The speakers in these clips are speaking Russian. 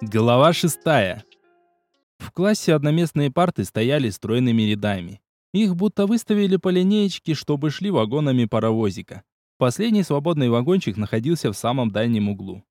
Глава шестая. В классе одноместные парты стояли стройными рядами. Их будто выставили по линеечке, чтобы шли вагонами паровозика. Последний свободный вагончик находился в самом дальнем углу.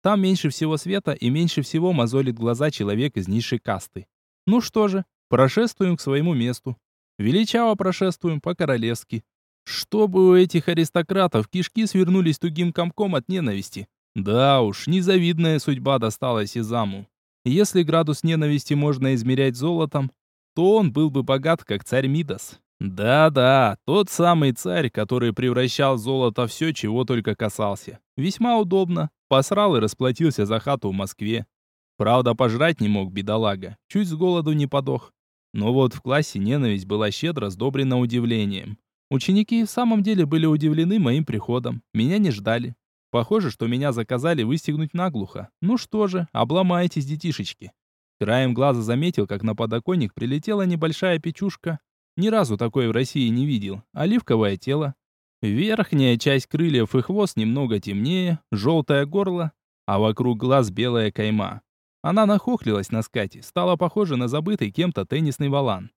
Там меньше всего света и меньше всего мозолит глаза человек из низшей касты. Ну что же, прошествуем к своему месту. Величаво прошествуем по-королевски. Чтобы у этих аристократов кишки свернулись тугим комком от ненависти. Да уж, незавидная судьба досталась Изаму. Если градус ненависти можно измерять золотом, то он был бы богат, как царь Мидас. Да-да, тот самый царь, который превращал в золото все, чего только касался. Весьма удобно. Посрал и расплатился за хату в Москве. Правда, пожрать не мог, бедолага. Чуть с голоду не подох. Но вот в классе ненависть была щедро сдобрена удивлением. Ученики в самом деле были удивлены моим приходом. Меня не ждали. Похоже, что меня заказали выстегнуть наглухо. Ну что же, обломайтесь, детишечки. Краем глаза заметил, как на подоконник прилетела небольшая печушка. Ни разу такое в России не видел. Оливковое тело. Верхняя часть крыльев и хвост немного темнее, желтое горло, а вокруг глаз белая кайма. Она нахохлилась на скате, стала похожа на забытый кем-то теннисный валан.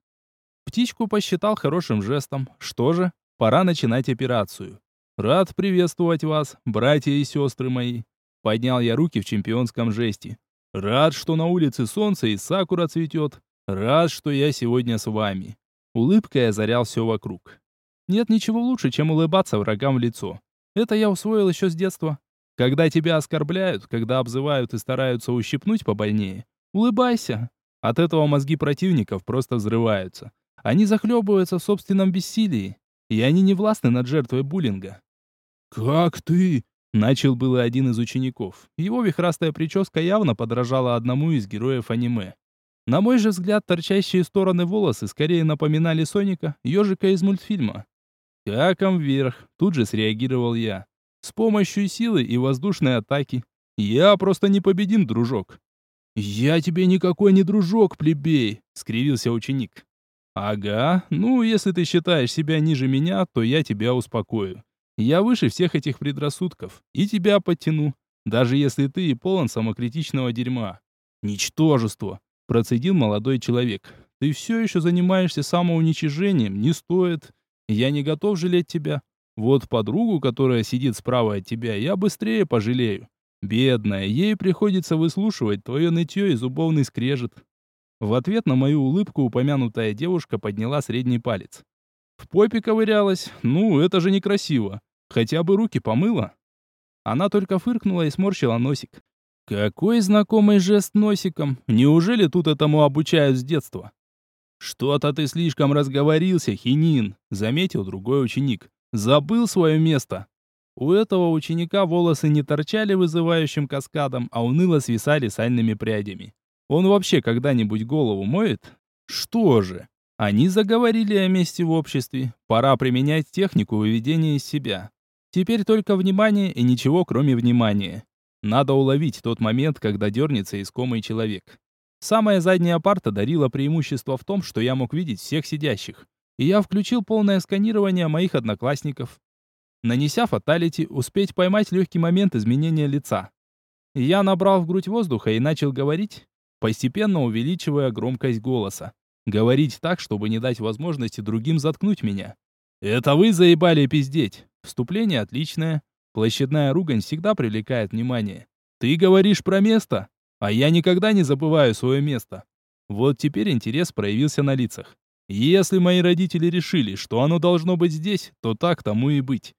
Птичку посчитал хорошим жестом. Что же, пора начинать операцию. «Рад приветствовать вас, братья и сестры мои!» Поднял я руки в чемпионском жесте. «Рад, что на улице солнце и сакура цветет. Рад, что я сегодня с вами». Улыбкой озарял все вокруг. Нет ничего лучше, чем улыбаться врагам в лицо. Это я усвоил еще с детства. Когда тебя оскорбляют, когда обзывают и стараются ущипнуть побольнее, улыбайся. От этого мозги противников просто взрываются. Они захлебываются в собственном бессилии, и они не властны над жертвой буллинга. «Как ты?» — начал было один из учеников. Его вихрастая прическа явно подражала одному из героев аниме. На мой же взгляд, торчащие стороны волосы скорее напоминали Соника, ежика из мультфильма. «Каком вверх?» — тут же среагировал я. «С помощью силы и воздушной атаки. Я просто непобедим, дружок». «Я тебе никакой не дружок, плебей!» — скривился ученик. «Ага, ну, если ты считаешь себя ниже меня, то я тебя успокою. Я выше всех этих предрассудков. И тебя подтяну. Даже если ты и полон самокритичного дерьма. Ничтожество. Процедил молодой человек. Ты все еще занимаешься самоуничижением. Не стоит. Я не готов жалеть тебя. Вот подругу, которая сидит справа от тебя, я быстрее пожалею. Бедная, ей приходится выслушивать твое нытье и зубовный скрежет. В ответ на мою улыбку упомянутая девушка подняла средний палец. В попе ковырялась. Ну, это же некрасиво. Хотя бы руки помыла. Она только фыркнула и сморщила носик. Какой знакомый жест носиком. Неужели тут этому обучают с детства? Что-то ты слишком разговорился, хинин, заметил другой ученик. Забыл свое место. У этого ученика волосы не торчали вызывающим каскадом, а уныло свисали сальными прядями. Он вообще когда-нибудь голову моет? Что же? Они заговорили о месте в обществе. Пора применять технику выведения из себя. Теперь только внимание и ничего, кроме внимания. Надо уловить тот момент, когда дернется искомый человек. Самая задняя парта дарила преимущество в том, что я мог видеть всех сидящих. И я включил полное сканирование моих одноклассников. Нанеся фаталити, успеть поймать легкий момент изменения лица. Я набрал в грудь воздуха и начал говорить, постепенно увеличивая громкость голоса. Говорить так, чтобы не дать возможности другим заткнуть меня. «Это вы заебали пиздеть!» Вступление отличное. Площадная ругань всегда привлекает внимание. Ты говоришь про место, а я никогда не забываю свое место. Вот теперь интерес проявился на лицах. Если мои родители решили, что оно должно быть здесь, то так тому и быть.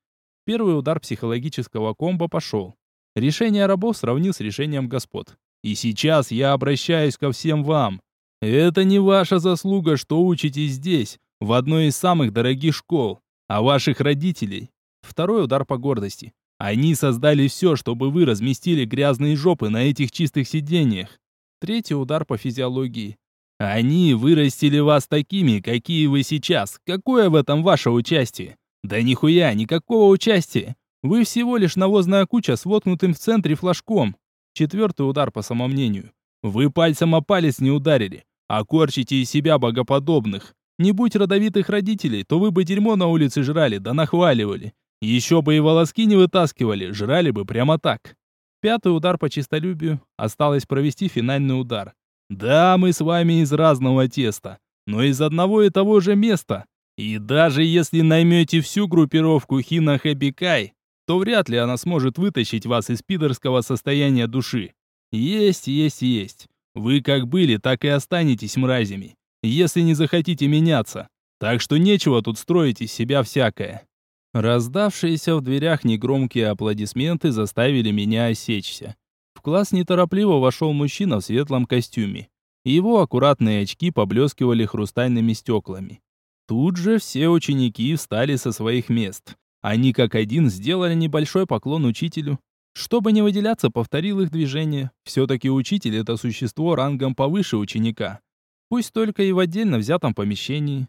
Первый удар психологического комбо пошел. Решение рабов сравнил с решением господ. И сейчас я обращаюсь ко всем вам. Это не ваша заслуга, что учитесь здесь, в одной из самых дорогих школ, а ваших родителей. Второй удар по гордости. Они создали все, чтобы вы разместили грязные жопы на этих чистых сиденьях. Третий удар по физиологии. Они вырастили вас такими, какие вы сейчас. Какое в этом ваше участие? Да нихуя, никакого участия. Вы всего лишь навозная куча с воткнутым в центре флажком. Четвертый удар по самомнению. Вы пальцем о палец не ударили, а корчите из себя богоподобных. Не будь родовитых родителей, то вы бы дерьмо на улице жрали, да нахваливали. Еще бы и волоски не вытаскивали, жрали бы прямо так. Пятый удар по чистолюбию. Осталось провести финальный удар. Да, мы с вами из разного теста, но из одного и того же места. И даже если наймете всю группировку Хина Хэбикай, то вряд ли она сможет вытащить вас из пидорского состояния души. Есть, есть, есть. Вы как были, так и останетесь мразями, если не захотите меняться. Так что нечего тут строить из себя всякое. Раздавшиеся в дверях негромкие аплодисменты заставили меня осечься. В класс неторопливо вошел мужчина в светлом костюме. Его аккуратные очки поблескивали хрустальными стеклами. Тут же все ученики встали со своих мест. Они как один сделали небольшой поклон учителю. Чтобы не выделяться, повторил их движение. Все-таки учитель — это существо рангом повыше ученика. Пусть только и в отдельно взятом помещении.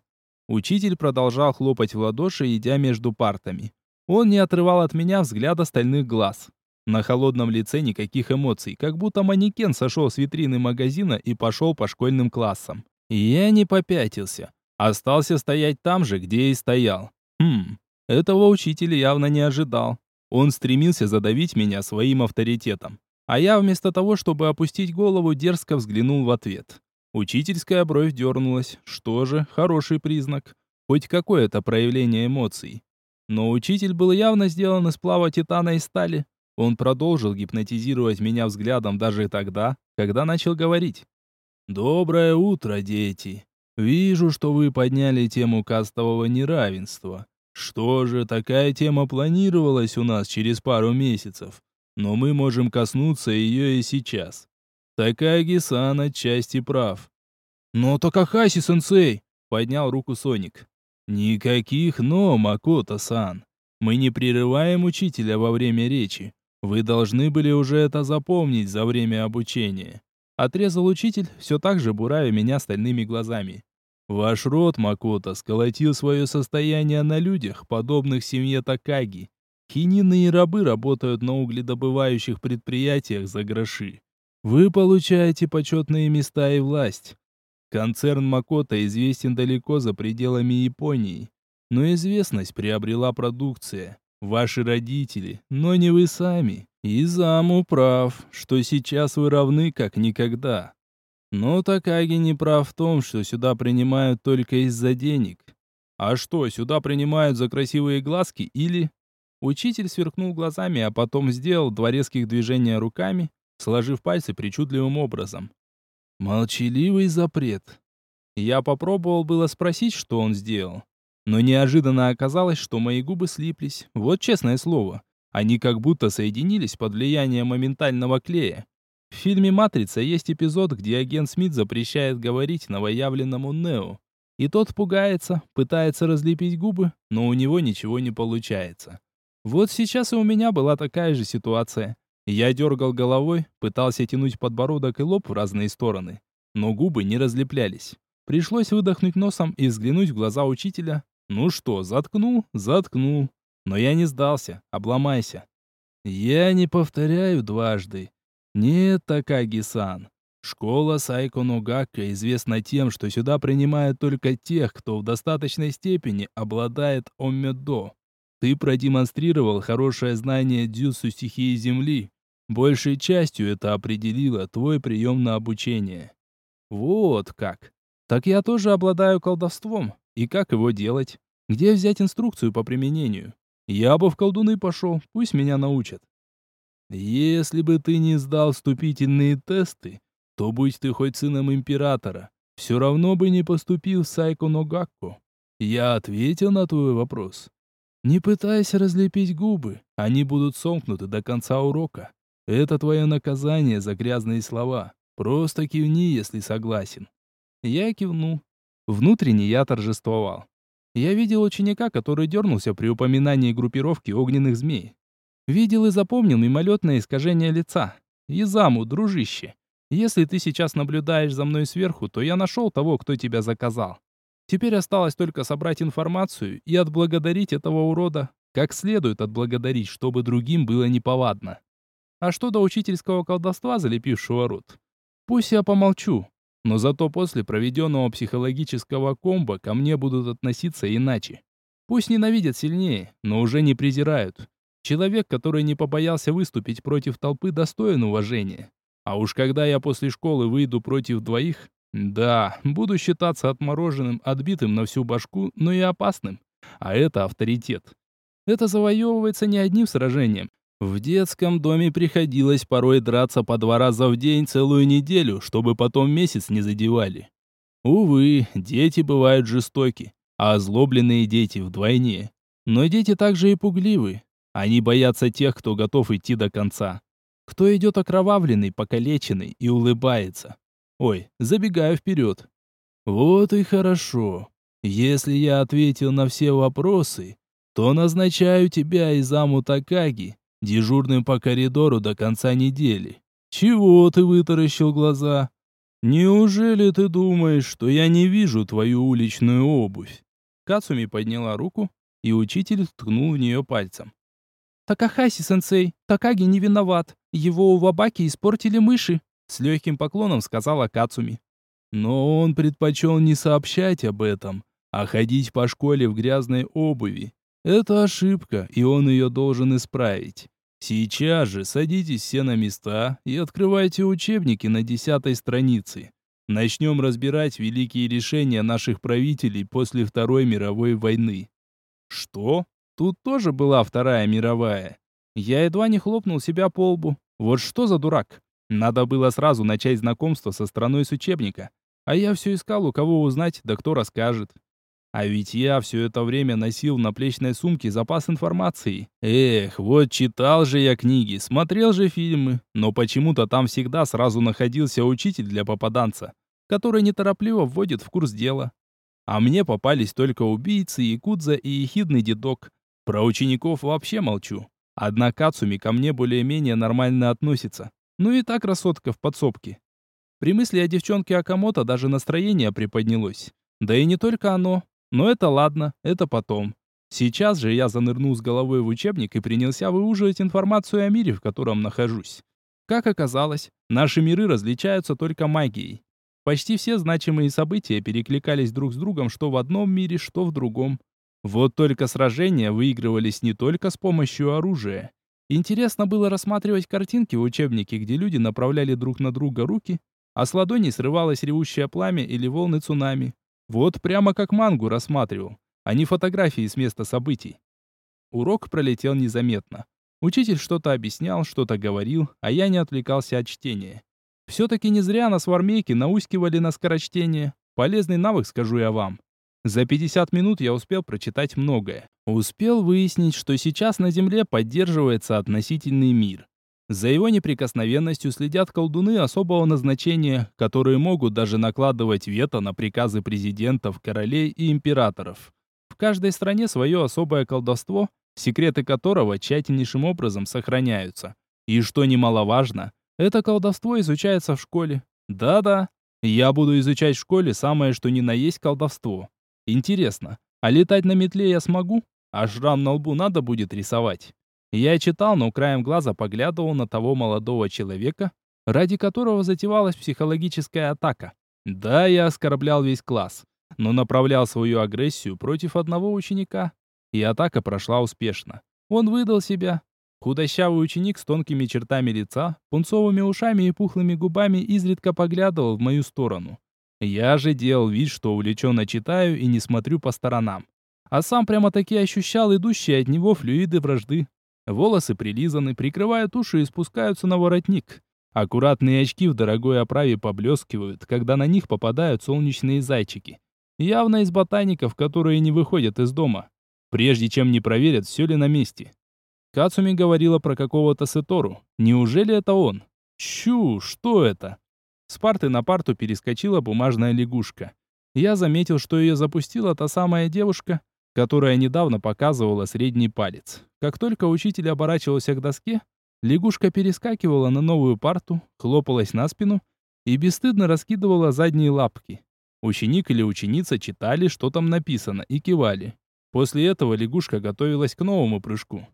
Учитель продолжал хлопать в ладоши, идя между партами. Он не отрывал от меня взгляда стальных глаз. На холодном лице никаких эмоций, как будто манекен сошел с витрины магазина и пошел по школьным классам. Я не попятился. Остался стоять там же, где и стоял. Хм, этого учителя явно не ожидал. Он стремился задавить меня своим авторитетом. А я вместо того, чтобы опустить голову, дерзко взглянул в ответ. Учительская бровь дернулась. Что же, хороший признак. Хоть какое-то проявление эмоций. Но учитель был явно сделан из сплава титана и стали. Он продолжил гипнотизировать меня взглядом даже тогда, когда начал говорить. «Доброе утро, дети. Вижу, что вы подняли тему кастового неравенства. Что же, такая тема планировалась у нас через пару месяцев, но мы можем коснуться ее и сейчас. Такаги-сан отчасти прав. «Но Такахаси-сенсей!» — поднял руку Соник. «Никаких «но», Макото-сан. Мы не прерываем учителя во время речи. Вы должны были уже это запомнить за время обучения». Отрезал учитель, все так же буравя меня стальными глазами. «Ваш род, Макото, сколотил свое состояние на людях, подобных семье Такаги. Хинины и рабы работают на угледобывающих предприятиях за гроши. Вы получаете почетные места и власть. Концерн Макото известен далеко за пределами Японии, но известность приобрела продукция. Ваши родители, но не вы сами. И заму прав, что сейчас вы равны как никогда. Но Такаги не прав в том, что сюда принимают только из-за денег. А что, сюда принимают за красивые глазки или... Учитель сверкнул глазами, а потом сделал два резких движения руками, сложив пальцы причудливым образом. Молчаливый запрет. Я попробовал было спросить, что он сделал. Но неожиданно оказалось, что мои губы слиплись. Вот честное слово. Они как будто соединились под влиянием моментального клея. В фильме «Матрица» есть эпизод, где агент Смит запрещает говорить новоявленному Нео. И тот пугается, пытается разлепить губы, но у него ничего не получается. Вот сейчас и у меня была такая же ситуация. Я дергал головой, пытался тянуть подбородок и лоб в разные стороны, но губы не разлеплялись. Пришлось выдохнуть носом и взглянуть в глаза учителя. Ну что, заткнул? Заткнул. Но я не сдался. Обломайся. Я не повторяю дважды. Нет, Такаги-сан. Школа Сайко Ногакка известна тем, что сюда принимают только тех, кто в достаточной степени обладает оммедо. Ты продемонстрировал хорошее знание дзюсу стихии Земли. Большей частью это определило твой прием на обучение. Вот как. Так я тоже обладаю колдовством. И как его делать? Где взять инструкцию по применению? Я бы в колдуны пошел, пусть меня научат. Если бы ты не сдал вступительные тесты, то будь ты хоть сыном императора, все равно бы не поступил в Сайко Ногакко. Я ответил на твой вопрос. Не пытайся разлепить губы, они будут сомкнуты до конца урока. Это твое наказание за грязные слова. Просто кивни, если согласен. Я кивнул. Внутренне я торжествовал. Я видел ученика, который дернулся при упоминании группировки огненных змей. Видел и запомнил мимолетное искажение лица. Изаму, дружище, если ты сейчас наблюдаешь за мной сверху, то я нашел того, кто тебя заказал. Теперь осталось только собрать информацию и отблагодарить этого урода, как следует отблагодарить, чтобы другим было неповадно. А что до учительского колдовства, залепившего рот? Пусть я помолчу, но зато после проведенного психологического комбо ко мне будут относиться иначе. Пусть ненавидят сильнее, но уже не презирают. Человек, который не побоялся выступить против толпы, достоин уважения. А уж когда я после школы выйду против двоих, да, буду считаться отмороженным, отбитым на всю башку, но и опасным. А это авторитет. Это завоевывается не одним сражением. В детском доме приходилось порой драться по два раза в день целую неделю, чтобы потом месяц не задевали. Увы, дети бывают жестоки, а озлобленные дети вдвойне. Но дети также и пугливы. Они боятся тех, кто готов идти до конца. Кто идет окровавленный, покалеченный и улыбается. Ой, забегаю вперед. Вот и хорошо. Если я ответил на все вопросы, то назначаю тебя и заму Такаги дежурным по коридору до конца недели. Чего ты вытаращил глаза? Неужели ты думаешь, что я не вижу твою уличную обувь? Кацуми подняла руку, и учитель ткнул в нее пальцем. «Такахаси-сенсей, Такаги не виноват. Его у Вабаки испортили мыши», — с легким поклоном сказала Кацуми. Но он предпочел не сообщать об этом, а ходить по школе в грязной обуви. Это ошибка, и он ее должен исправить. Сейчас же садитесь все на места и открывайте учебники на десятой странице. Начнем разбирать великие решения наших правителей после Второй мировой войны. Что? Тут тоже была Вторая мировая. Я едва не хлопнул себя по лбу. Вот что за дурак? Надо было сразу начать знакомство со страной с учебника. А я все искал, у кого узнать, да кто расскажет. А ведь я все это время носил в наплечной сумке запас информации. Эх, вот читал же я книги, смотрел же фильмы, но почему-то там всегда сразу находился учитель для попаданца, который неторопливо вводит в курс дела. А мне попались только убийцы, якудза и ехидный дедок. Про учеников вообще молчу. Одна Кацуми ко мне более-менее нормально относится. Ну и так красотка в подсобке. При мысли о девчонке Акамото даже настроение приподнялось. Да и не только оно. Но это ладно, это потом. Сейчас же я занырнул с головой в учебник и принялся выуживать информацию о мире, в котором нахожусь. Как оказалось, наши миры различаются только магией. Почти все значимые события перекликались друг с другом что в одном мире, что в другом. Вот только сражения выигрывались не только с помощью оружия. Интересно было рассматривать картинки в учебнике, где люди направляли друг на друга руки, а с ладоней срывалось ревущее пламя или волны цунами. Вот прямо как мангу рассматривал, а не фотографии с места событий. Урок пролетел незаметно. Учитель что-то объяснял, что-то говорил, а я не отвлекался от чтения. Все-таки не зря нас в армейке наускивали на скорочтение. Полезный навык, скажу я вам. За 50 минут я успел прочитать многое. Успел выяснить, что сейчас на Земле поддерживается относительный мир. За его неприкосновенностью следят колдуны особого назначения, которые могут даже накладывать вето на приказы президентов, королей и императоров. В каждой стране свое особое колдовство, секреты которого тщательнейшим образом сохраняются. И что немаловажно, это колдовство изучается в школе. Да-да, я буду изучать в школе самое что ни на есть колдовство. Интересно, а летать на метле я смогу? А шрам на лбу надо будет рисовать? Я читал, но краем глаза поглядывал на того молодого человека, ради которого затевалась психологическая атака. Да, я оскорблял весь класс, но направлял свою агрессию против одного ученика. И атака прошла успешно. Он выдал себя, Худощавый ученик с тонкими чертами лица, пунцовыми ушами и пухлыми губами изредка поглядывал в мою сторону. Я же делал вид, что увлеченно читаю и не смотрю по сторонам. А сам прямо-таки ощущал идущие от него флюиды вражды. Волосы прилизаны, прикрывают уши и спускаются на воротник. Аккуратные очки в дорогой оправе поблескивают, когда на них попадают солнечные зайчики. Явно из ботаников, которые не выходят из дома. Прежде чем не проверят, все ли на месте. Кацуми говорила про какого-то Сетору. Неужели это он? Чу, что это? С парты на парту перескочила бумажная лягушка. Я заметил, что ее запустила та самая девушка, которая недавно показывала средний палец. Как только учитель оборачивался к доске, лягушка перескакивала на новую парту, хлопалась на спину и бесстыдно раскидывала задние лапки. Ученик или ученица читали, что там написано, и кивали. После этого лягушка готовилась к новому прыжку.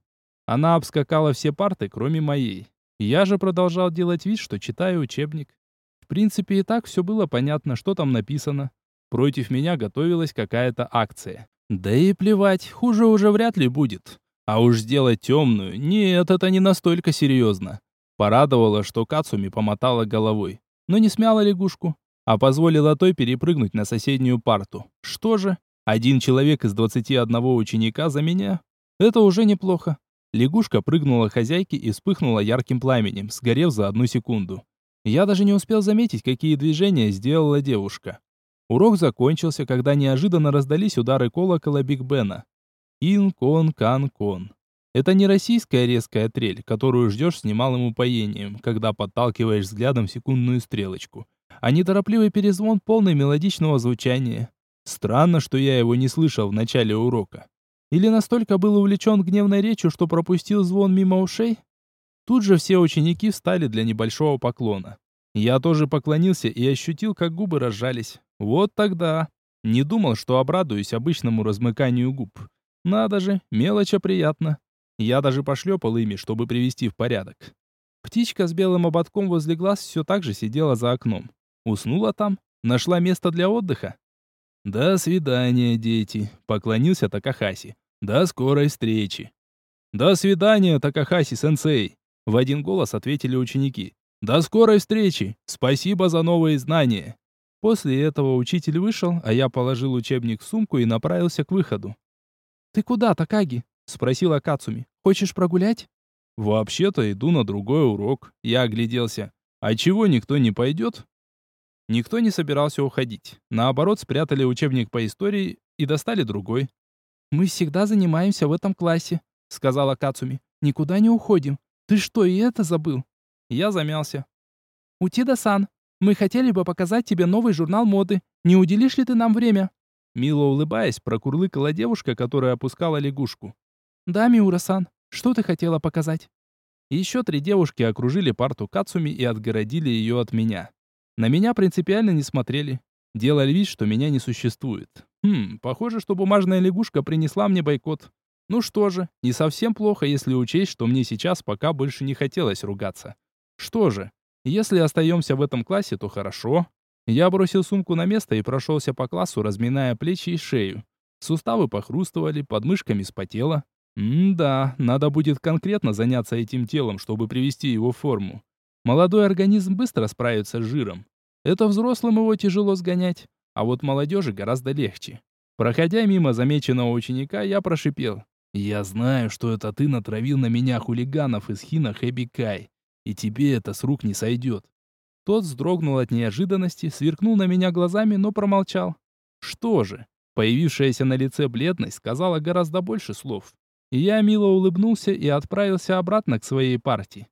Она обскакала все парты, кроме моей. Я же продолжал делать вид, что читаю учебник. В принципе, и так все было понятно, что там написано. Против меня готовилась какая-то акция. Да и плевать, хуже уже вряд ли будет. А уж сделать темную, нет, это не настолько серьезно. Порадовало, что Кацуми помотала головой, но не смяла лягушку, а позволила той перепрыгнуть на соседнюю парту. Что же, один человек из 21 ученика за меня? Это уже неплохо. Лягушка прыгнула хозяйке и вспыхнула ярким пламенем, сгорев за одну секунду. Я даже не успел заметить, какие движения сделала девушка. Урок закончился, когда неожиданно раздались удары колокола Биг Бена. Ин-кон-кан-кон. Это не российская резкая трель, которую ждешь с немалым упоением, когда подталкиваешь взглядом секундную стрелочку, а неторопливый перезвон полный мелодичного звучания. Странно, что я его не слышал в начале урока. Или настолько был увлечен гневной речью, что пропустил звон мимо ушей? Тут же все ученики встали для небольшого поклона. Я тоже поклонился и ощутил, как губы разжались. Вот тогда. Не думал, что обрадуюсь обычному размыканию губ. Надо же, мелочь а приятно. Я даже пошлепал ими, чтобы привести в порядок. Птичка с белым ободком возле глаз все так же сидела за окном. Уснула там? Нашла место для отдыха? «До свидания, дети», — поклонился Такахаси. «До скорой встречи». «До свидания, Такахаси-сенсей», — в один голос ответили ученики. «До скорой встречи! Спасибо за новые знания!» После этого учитель вышел, а я положил учебник в сумку и направился к выходу. «Ты куда, Такаги?» — спросила Кацуми. «Хочешь прогулять?» «Вообще-то иду на другой урок». Я огляделся. «А чего никто не пойдет?» Никто не собирался уходить. Наоборот, спрятали учебник по истории и достали другой. «Мы всегда занимаемся в этом классе», — сказала Кацуми. «Никуда не уходим. Ты что, и это забыл?» Я замялся. «Утида-сан, мы хотели бы показать тебе новый журнал моды. Не уделишь ли ты нам время?» Мило улыбаясь, прокурлыкала девушка, которая опускала лягушку. «Да, Миура-сан, что ты хотела показать?» Еще три девушки окружили парту Кацуми и отгородили ее от меня. На меня принципиально не смотрели. Делали вид, что меня не существует. Хм, похоже, что бумажная лягушка принесла мне бойкот. Ну что же, не совсем плохо, если учесть, что мне сейчас пока больше не хотелось ругаться. Что же, если остаемся в этом классе, то хорошо. Я бросил сумку на место и прошелся по классу, разминая плечи и шею. Суставы похрустывали, подмышками спотело. М-да, надо будет конкретно заняться этим телом, чтобы привести его в форму. Молодой организм быстро справится с жиром. Это взрослым его тяжело сгонять, а вот молодежи гораздо легче. Проходя мимо замеченного ученика, я прошипел. «Я знаю, что это ты натравил на меня хулиганов из Хина Хэби Кай, и тебе это с рук не сойдет. Тот вздрогнул от неожиданности, сверкнул на меня глазами, но промолчал. Что же, появившаяся на лице бледность сказала гораздо больше слов. Я мило улыбнулся и отправился обратно к своей партии.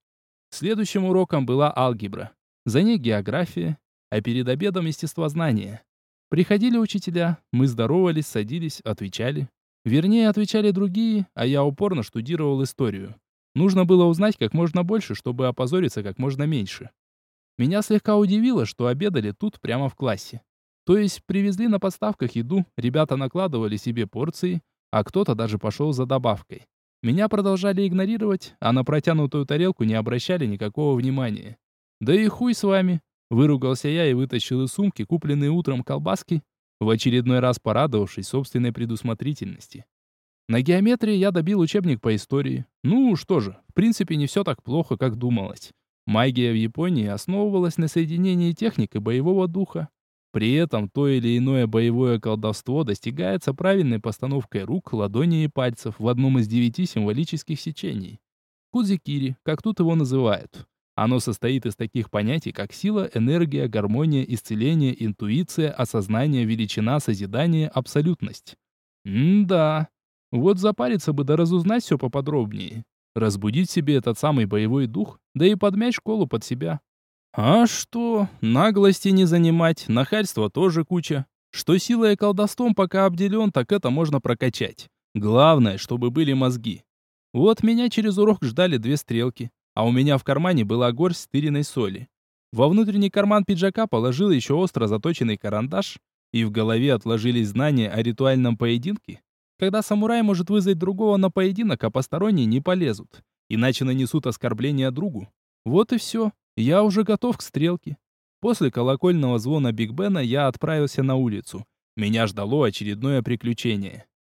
Следующим уроком была алгебра. За ней география, а перед обедом естествознание. Приходили учителя, мы здоровались, садились, отвечали. Вернее, отвечали другие, а я упорно штудировал историю. Нужно было узнать как можно больше, чтобы опозориться как можно меньше. Меня слегка удивило, что обедали тут прямо в классе. То есть привезли на подставках еду, ребята накладывали себе порции, а кто-то даже пошел за добавкой. Меня продолжали игнорировать, а на протянутую тарелку не обращали никакого внимания. «Да и хуй с вами!» Выругался я и вытащил из сумки купленные утром колбаски, в очередной раз порадовавшись собственной предусмотрительности. На геометрии я добил учебник по истории. Ну, что же, в принципе, не все так плохо, как думалось. Магия в Японии основывалась на соединении техник и боевого духа. При этом то или иное боевое колдовство достигается правильной постановкой рук, ладоней и пальцев в одном из девяти символических сечений. Кудзикири, как тут его называют. Оно состоит из таких понятий, как сила, энергия, гармония, исцеление, интуиция, осознание, величина, созидание, абсолютность. М-да. Вот запариться бы да разузнать все поподробнее. Разбудить себе этот самый боевой дух, да и подмять школу под себя. А что? Наглости не занимать, нахальства тоже куча. Что силой и колдовством пока обделен, так это можно прокачать. Главное, чтобы были мозги. Вот меня через урок ждали две стрелки, а у меня в кармане была горсть стыренной соли. Во внутренний карман пиджака положил еще остро заточенный карандаш, и в голове отложились знания о ритуальном поединке, когда самурай может вызвать другого на поединок, а посторонние не полезут. Иначе нанесут оскорбление другу. Вот и все. Я уже готов к стрелке. После колокольного звона Биг Бена я отправился на улицу. Меня ждало очередное приключение.